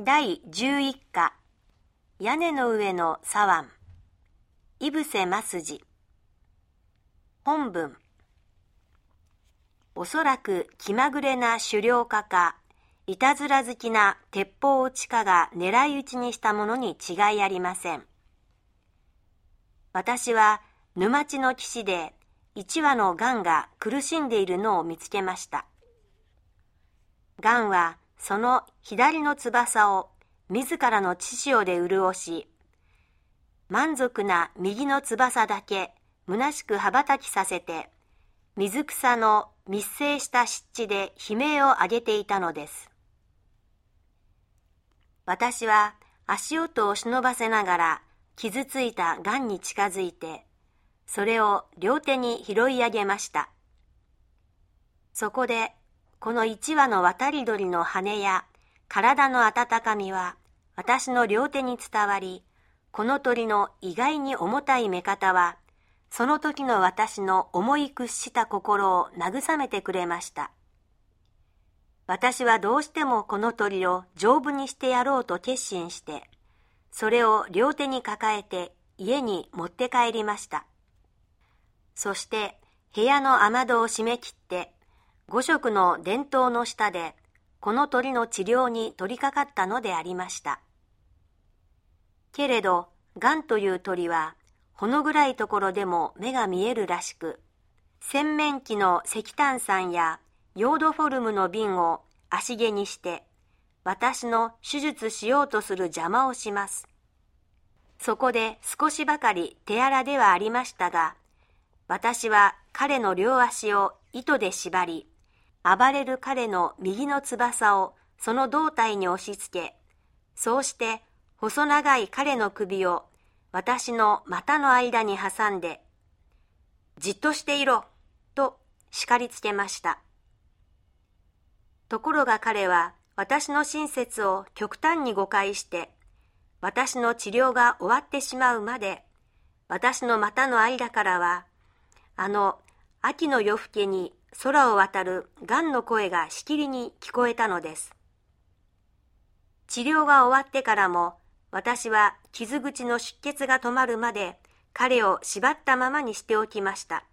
第11課。屋根の上の左腕。井伏正治本文。おそらく気まぐれな狩猟家かいたずら好きな鉄砲撃ち家が狙い撃ちにしたものに違いありません。私は沼地の岸で一羽のガンが苦しんでいるのを見つけました。ガンはその左の翼を自らの血潮で潤し、満足な右の翼だけ虚しく羽ばたきさせて、水草の密生した湿地で悲鳴を上げていたのです。私は足音を忍ばせながら傷ついたガンに近づいて、それを両手に拾い上げました。そこでこの一羽の渡り鳥の羽や体の温かみは私の両手に伝わり、この鳥の意外に重たい目方は、その時の私の思い屈した心を慰めてくれました。私はどうしてもこの鳥を丈夫にしてやろうと決心して、それを両手に抱えて家に持って帰りました。そして部屋の雨戸を閉め切って五色の伝統の下でこの鳥の治療に取り掛かったのでありました。けれど、ガンという鳥は、ほの暗いところでも目が見えるらしく、洗面器の石炭酸やヨードフォルムの瓶を足毛にして、私の手術しようとする邪魔をします。そこで少しばかり手荒ではありましたが、私は彼の両足を糸で縛り、暴れる彼の右の翼をその胴体に押し付け、そうして細長い彼の首を私の股の間に挟んで、じっとしていろと叱りつけました。ところが彼は私の親切を極端に誤解して、私の治療が終わってしまうまで、私の股の間からは、あの秋の夜更けに空を渡る癌の声がしきりに聞こえたのです。治療が終わってからも私は傷口の出血が止まるまで彼を縛ったままにしておきました。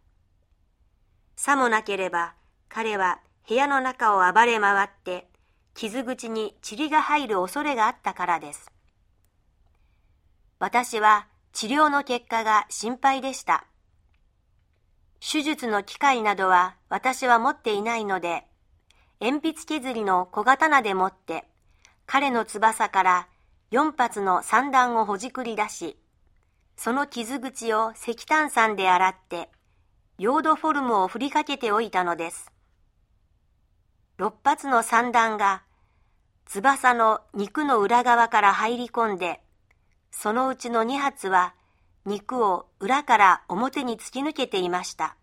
さもなければ彼は部屋の中を暴れ回って傷口に塵が入る恐れがあったからです。私は治療の結果が心配でした。手術の機械などは私は持っていないので、鉛筆削りの小刀でもって、彼の翼から4発の散弾をほじくり出し、その傷口を石炭酸で洗って、ヨードフォルムを振りかけておいたのです。6発の散弾が翼の肉の裏側から入り込んで、そのうちの2発は肉を裏から表に突き抜けていました。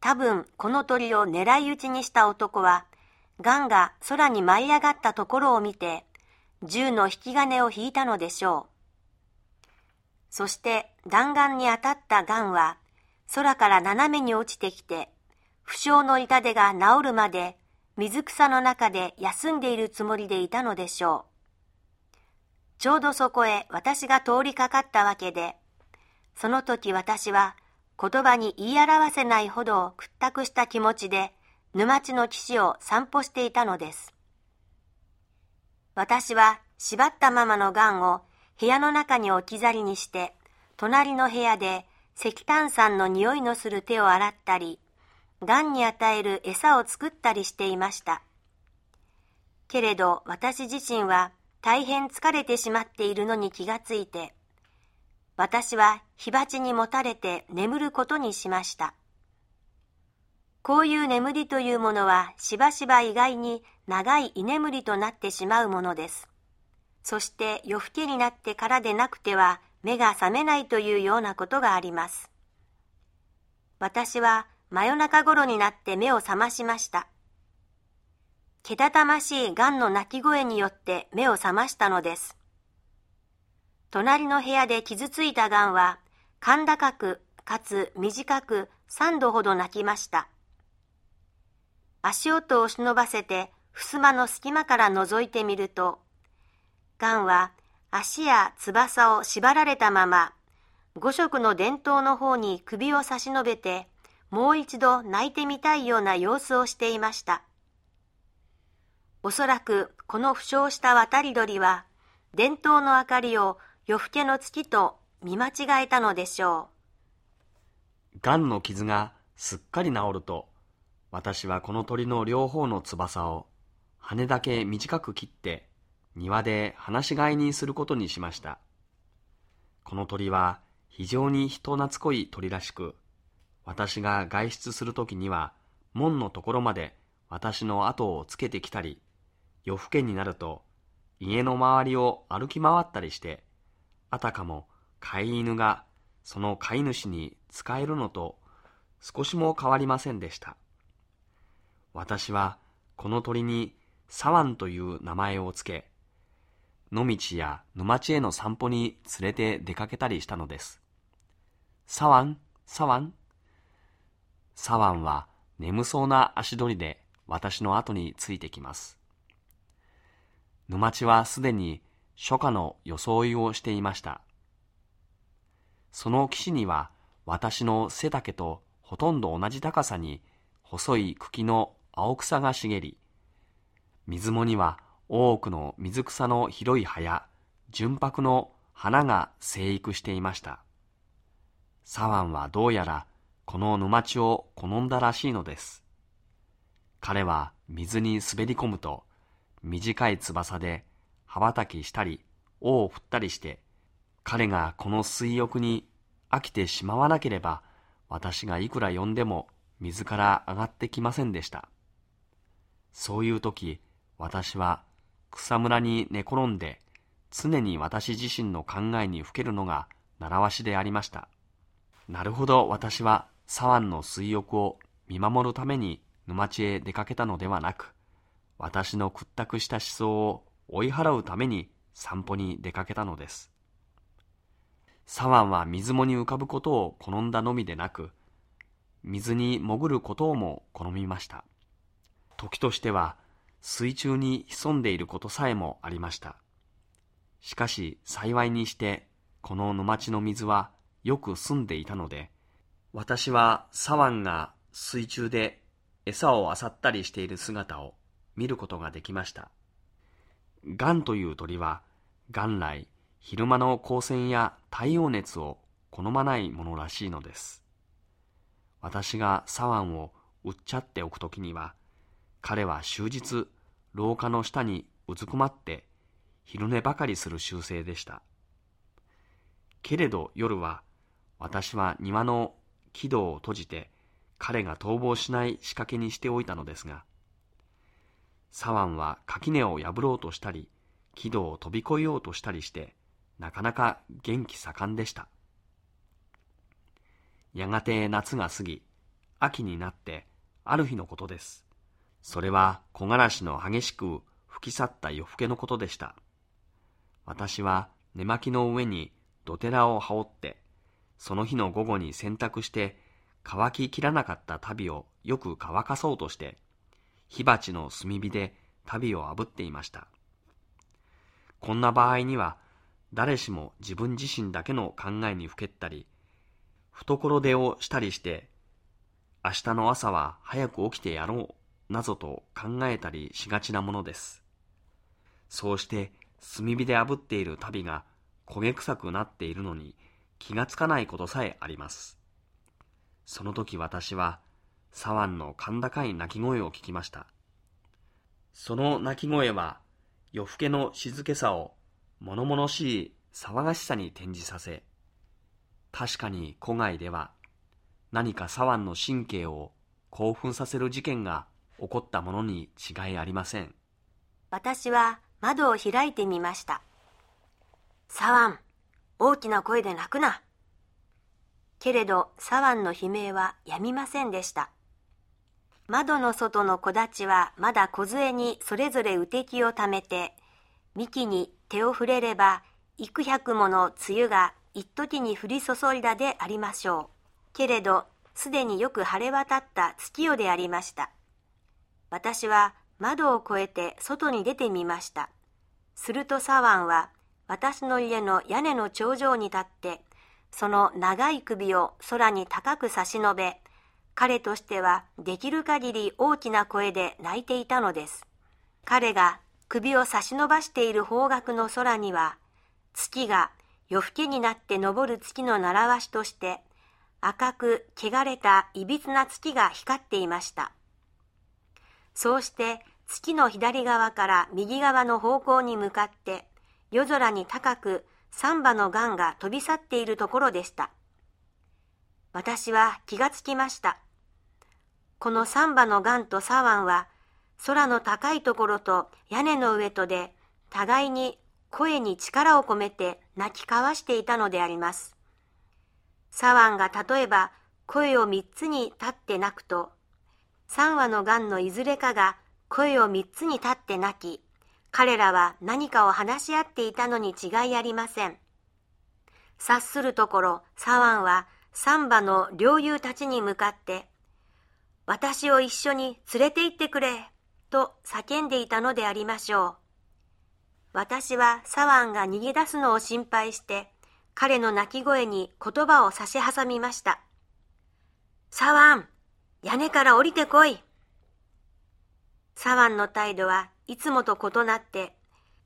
多分この鳥を狙い撃ちにした男は、ガンが空に舞い上がったところを見て、銃の引き金を引いたのでしょう。そして弾丸に当たったガンは、空から斜めに落ちてきて、負傷の痛手が治るまで水草の中で休んでいるつもりでいたのでしょう。ちょうどそこへ私が通りかかったわけで、その時私は言葉に言い表せないほど屈託した気持ちで沼地の岸を散歩していたのです。私は縛ったままのガンを部屋の中に置き去りにして、隣の部屋で石炭酸の匂いのする手を洗ったり、ガンに与える餌を作ったりしていました。けれど私自身は大変疲れてしまっているのに気がついて、私は火鉢にもたれて眠ることにしました。こういう眠りというものはしばしば意外に長い居眠りとなってしまうものです。そして夜更けになってからでなくては目が覚めないというようなことがあります。私は真夜中頃になって目を覚ましました。けたたましい癌の鳴き声によって目を覚ましたのです。隣の部屋で傷ついた癌は、甲高くかつ短く3度ほど泣きました。足音を忍ばせて襖の隙間から覗いてみると、ガンは足や翼を縛られたまま、五色の伝統の方に首を差し伸べて、もう一度泣いてみたいような様子をしていました。おそらくこの負傷した渡り鳥は、伝統の明かりを夜更けの月と見間違えたのでしょう。癌の傷がすっかり治ると、私はこの鳥の両方の翼を羽だけ短く切って庭で放し飼いにすることにしました。この鳥は非常に人懐こい鳥らしく、私が外出するときには門のところまで私の後をつけてきたり、夜更けになると家の周りを歩き回ったりして、あたかも飼い犬がその飼い主に使えるのと少しも変わりませんでした。私はこの鳥にサワンという名前をつけ、野道や沼地への散歩に連れて出かけたりしたのです。サワン、サワン。サワンは眠そうな足取りで私の後についてきます。沼地はすでに初夏の装いをしていました。その岸には私の背丈とほとんど同じ高さに細い茎の青草が茂り、水面には多くの水草の広い葉や純白の花が生育していました。サワンはどうやらこの沼地を好んだらしいのです。彼は水に滑り込むと短い翼で羽ばたきしたり尾を振ったりして彼がこの水浴に飽きてしまわなければ私がいくら呼んでも水から上がってきませんでした。そういう時私は草むらに寝転んで常に私自身の考えにふけるのが習わしでありました。なるほど私は左腕の水浴を見守るために沼地へ出かけたのではなく、私の屈託した思想を追い払うために散歩に出かけたのです。左腕は水面に浮かぶことを好んだのみでなく、水に潜ることをも好みました。時としては水中に潜んでいることさえもありました。しかし幸いにしてこの沼地の水はよく澄んでいたので、私は左腕が水中で餌を漁ったりしている姿を見ることができました。ガンという鳥は元来昼間の光線や太陽熱を好まないものらしいのです。私が左腕をうっちゃっておくときには、彼は終日廊下の下にうずくまって昼寝ばかりする習性でした。けれど夜は私は庭の木戸を閉じて彼が逃亡しない仕掛けにしておいたのですが、左腕は垣根を破ろうとしたり、木戸を飛び越えようとしたりして、なかなか元気盛んでした。やがて夏が過ぎ、秋になって、ある日のことです。それは木枯らしの激しく吹き去った夜更けのことでした。私は寝巻きの上に土手らを羽織って、その日の午後に洗濯して乾ききらなかった旅をよく乾かそうとして、火鉢の炭火で旅を炙っていました。こんな場合には、誰しも自分自身だけの考えにふけったり、懐出をしたりして、明日の朝は早く起きてやろう、などと考えたりしがちなものです。そうして炭火で炙っている旅が焦げ臭くなっているのに気がつかないことさえあります。その時私は左腕の甲高い鳴き声を聞きました。その鳴き声は夜更けの静けさを物々しい騒がしさに転じさせ、確かに古外では何か左腕の神経を興奮させる事件が起こったものに違いありません。私は窓を開いてみました。左腕、大きな声で泣くな。けれど左腕の悲鳴はやみませんでした。窓の外の木立はまだ梢にそれぞれ雨滴をためて、幹に手を触れれば幾百もの梅雨が一時に降り注いだでありましょう。けれど、すでによく晴れ渡った月夜でありました。私は窓を越えて外に出てみました。すると左腕は私の家の屋根の頂上に立って、その長い首を空に高く差し伸べ、彼としてはできる限り大きな声で泣いていたのです。彼が首を差し伸ばしている方角の空には、月が夜更けになって昇る月の習わしとして、赤く汚れたいびつな月が光っていました。そうして月の左側から右側の方向に向かって夜空に高く三羽の雁が飛び去っているところでした。私は気がつきました。この三羽の雁と左腕は空の高いところと屋根の上とで互いに声に力を込めて泣き交わしていたのであります。左腕が例えば声を三つに立って泣くと、三羽の雁のいずれかが声を三つに立って泣き、彼らは何かを話し合っていたのに違いありません。察するところ、左腕は三羽の領友たちに向かって、私を一緒に連れて行ってくれ、と叫んでいたのでありましょう。私は左腕が逃げ出すのを心配して、彼の泣き声に言葉を差し挟みました。左腕、屋根から降りてこい。左腕の態度はいつもと異なって、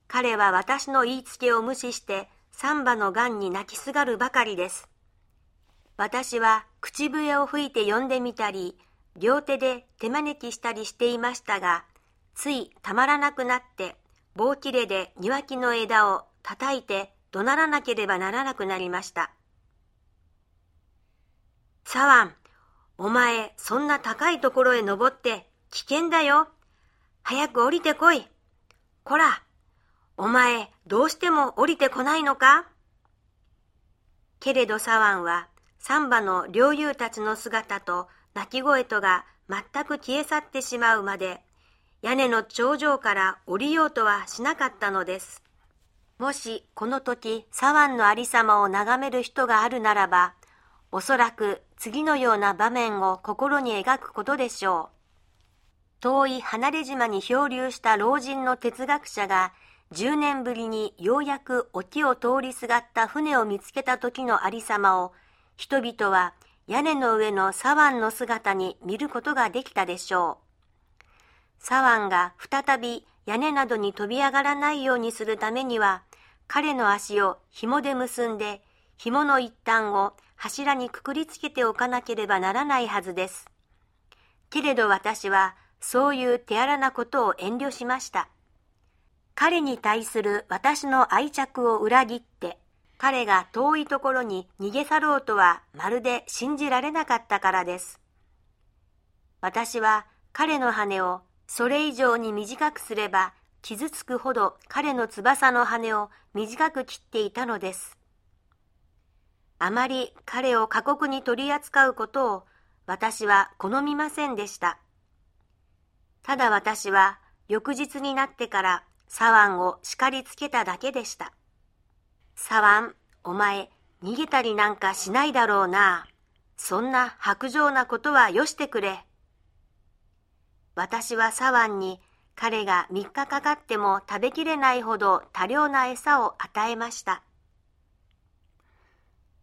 彼は私の言いつけを無視して三羽の癌に泣きすがるばかりです。私は口笛を吹いて呼んでみたり、両手で手招きしたりしていましたが、ついたまらなくなって、棒切れで庭木の枝を叩いて怒鳴らなければならなくなりました。ワン、お前、そんな高いところへ登って危険だよ。早く降りてこい。こら、お前、どうしても降りてこないのか？けれどワンは、サンバの領友たちの姿と鳴き声とが全く消え去ってしまうまで、屋根の頂上から降りようとはしなかったのです。もしこの時、左腕のありさまを眺める人があるならば、おそらく次のような場面を心に描くことでしょう。遠い離れ島に漂流した老人の哲学者が10年ぶりにようやく沖を通りすがった船を見つけた時のありさまを人々は屋根の上の左腕の姿に見ることができたでしょう。左腕が再び屋根などに飛び上がらないようにするためには彼の足を紐で結んで紐の一端を柱にくくりつけておかなければならないはずです。けれど私はそういう手荒なことを遠慮しました。彼に対する私の愛着を裏切って、彼が遠いところに逃げ去ろうとはまるで信じられなかったからです。私は彼の羽をそれ以上に短くすれば傷つくほど彼の翼の羽を短く切っていたのです。あまり彼を過酷に取り扱うことを私は好みませんでした。ただ私は翌日になってから左腕を叱りつけただけでした。左腕、お前、逃げたりなんかしないだろうな。そんな白状なことはよしてくれ。私は左腕に彼が3日かかっても食べきれないほど多量な餌を与えました。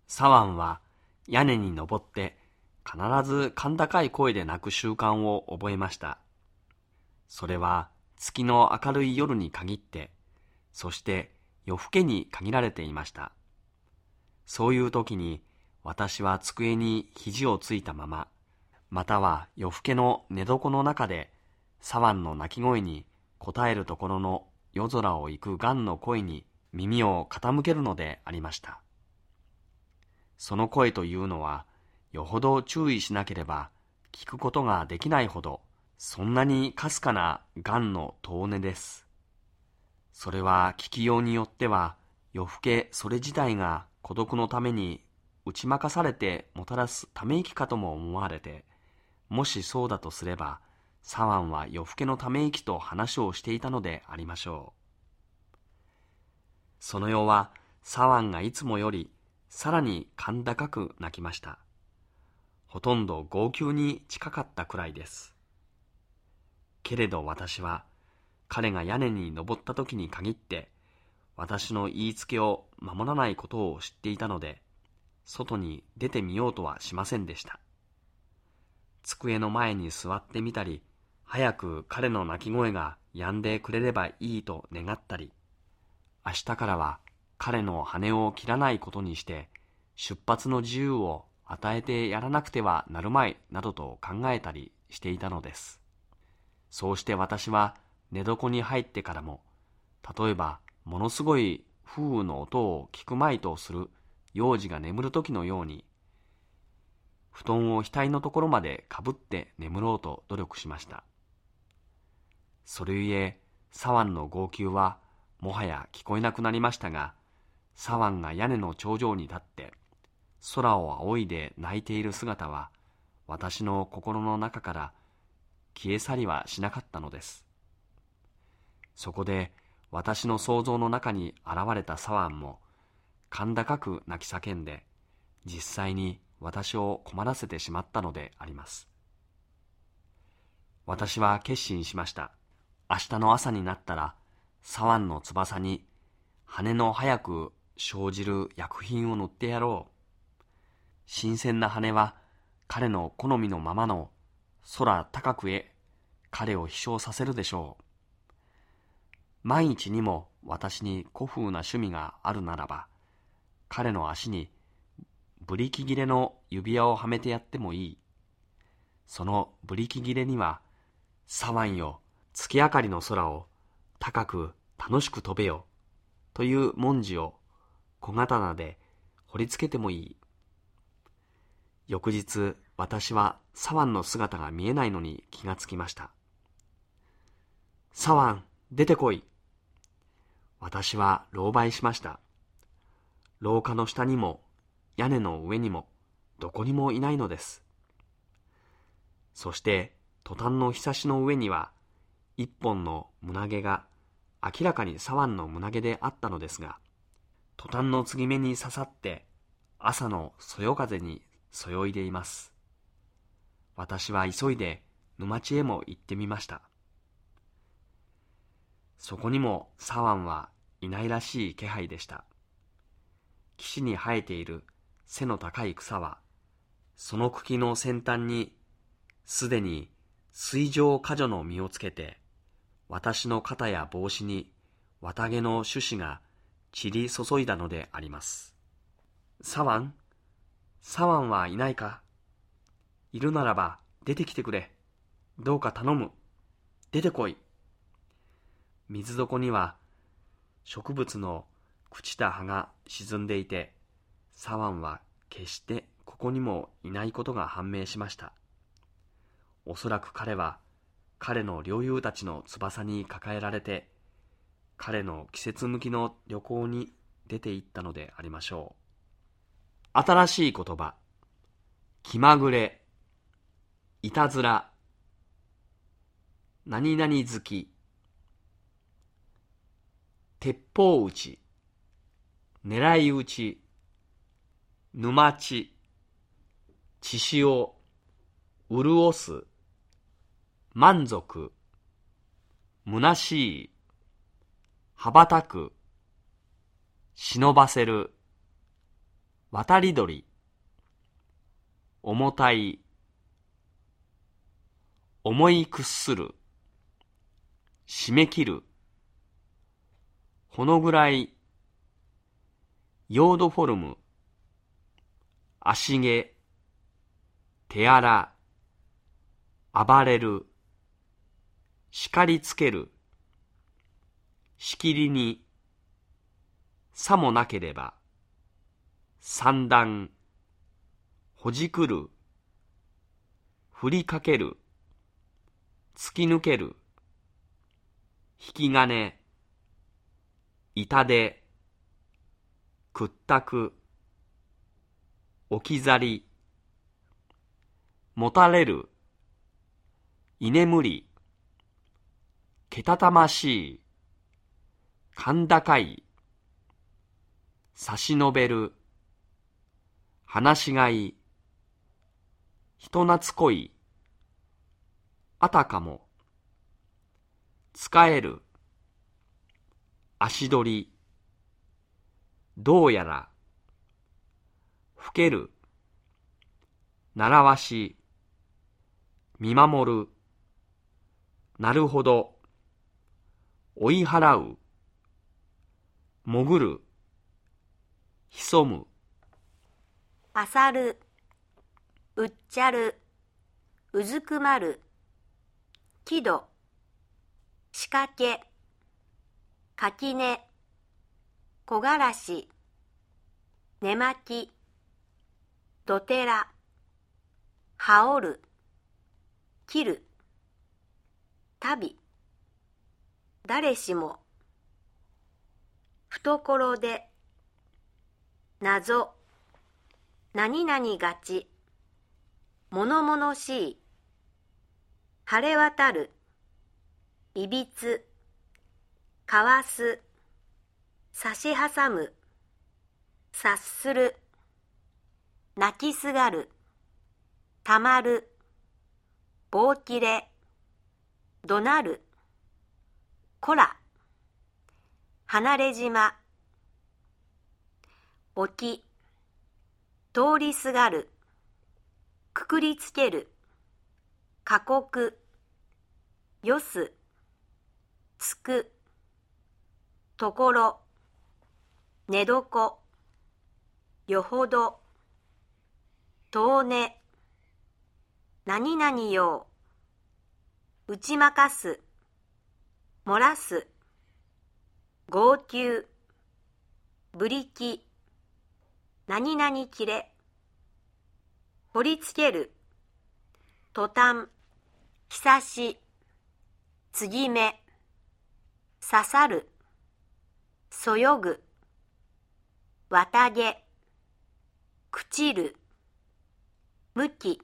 左腕は屋根に登って必ず甲高い声で鳴く習慣を覚えました。それは月の明るい夜に限って、そして夜更けに限られていました。そういう時に私は机に肘をついたまま、または夜更けの寝床の中で左腕の鳴き声に応えるところの夜空を行く癌の声に耳を傾けるのでありました。その声というのは、よほど注意しなければ聞くことができないほどそんなにかすかな癌の遠音です。それは聞きようによっては夜更けそれ自体が孤独のために打ち負かされてもたらすため息かとも思われて、もしそうだとすれば、左腕は夜更けのため息と話をしていたのでありましょう。その夜は左腕がいつもよりさらに甲高く泣きました。ほとんど号泣に近かったくらいです。けれど私は、彼が屋根に登った時に限って、私の言いつけを守らないことを知っていたので、外に出てみようとはしませんでした。机の前に座ってみたり、早く彼の泣き声が止んでくれればいいと願ったり、明日からは彼の羽を切らないことにして、出発の自由を与えてやらなくてはなるまいなどと考えたりしていたのです。そうして私は寝床に入ってからも、例えばものすごい風雨の音を聞くまいとする幼児が眠る時のように、布団を額のところまでかぶって眠ろうと努力しました。それゆえ、左腕の号泣はもはや聞こえなくなりましたが、左腕が屋根の頂上に立って、空を仰いで泣いている姿は、私の心の中から消え去りはしなかったのです。そこで私の想像の中に現れた左腕も、甲高く泣き叫んで、実際に私を困らせてしまったのであります。私は決心しました。明日の朝になったら、左腕の翼に羽の早く生じる薬品を塗ってやろう。新鮮な羽は彼の好みのままの空高くへ彼を飛翔させるでしょう。毎日にも私に古風な趣味があるならば、彼の足にブリキ切れの指輪をはめてやってもいい。そのブリキ切れには、左腕よ、月明かりの空を高く楽しく飛べよ、という文字を小刀で掘りつけてもいい。翌日、私は左腕の姿が見えないのに気がつきました。左腕、出てこい。私は狼狽しました。廊下の下にも屋根の上にもどこにもいないのです。そして途端のひさしの上には一本の胸毛が明らかに左腕の胸毛であったのですが、途端の継ぎ目に刺さって朝のそよ風にそよいでいます。私は急いで沼地へも行ってみました。そこにも左腕はいないらしい気配でした。岸に生えている背の高い草は、その茎の先端にすでに水上果樹の実をつけて、私の肩や帽子に綿毛の種子が散り注いだのであります。左腕？左腕はいないか？いるならば出てきてくれ。どうか頼む。出てこい。水底には植物の朽ちた葉が沈んでいて、左腕は決してここにもいないことが判明しました。おそらく彼は彼の領友たちの翼に抱えられて、彼の季節向きの旅行に出て行ったのでありましょう。新しい言葉、気まぐれ、いたずら、何々好き、鉄砲撃ち、狙い撃ち、沼地、血潮、潤す、満足、虚しい、羽ばたく、忍ばせる、渡り鳥、重たい、思い屈する、締め切る、このぐらい、ヨードフォルム、足毛、手荒、暴れる、叱りつける、しきりに、さもなければ、三段、ほじくる、振りかける、突き抜ける、引き金、痛手、屈託、置き去り、持たれる、居眠り、けたたましい、甲高い、差し伸べる、話しがい、人懐こい、あたかも、使える、足取り、どうやら、ふける、習わし、見守る、なるほど、追い払う、潜る、潜む、あさる、うっちゃる、うずくまる、木戸、仕掛け、垣根、木枯らし、寝巻き、どてら、羽織る、切る、旅、誰しも、懐で、謎、何々がち、物々しい、晴れ渡る、いびつ、かわす、差し挟む、察する、泣きすがる、たまる、棒切れ、怒鳴る、こら、離れ島、沖、通りすがる、くくりつける、過酷、よす、つく、ところ、寝床、よほど、遠寝、何々よう、打ち負かす、漏らす、号泣、ぶりき、何々切れ、掘りつける、途端、ひさし、継ぎ目、刺さる、そよぐ、綿毛、朽ちる、向き、